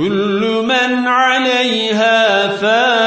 كل من عليها فان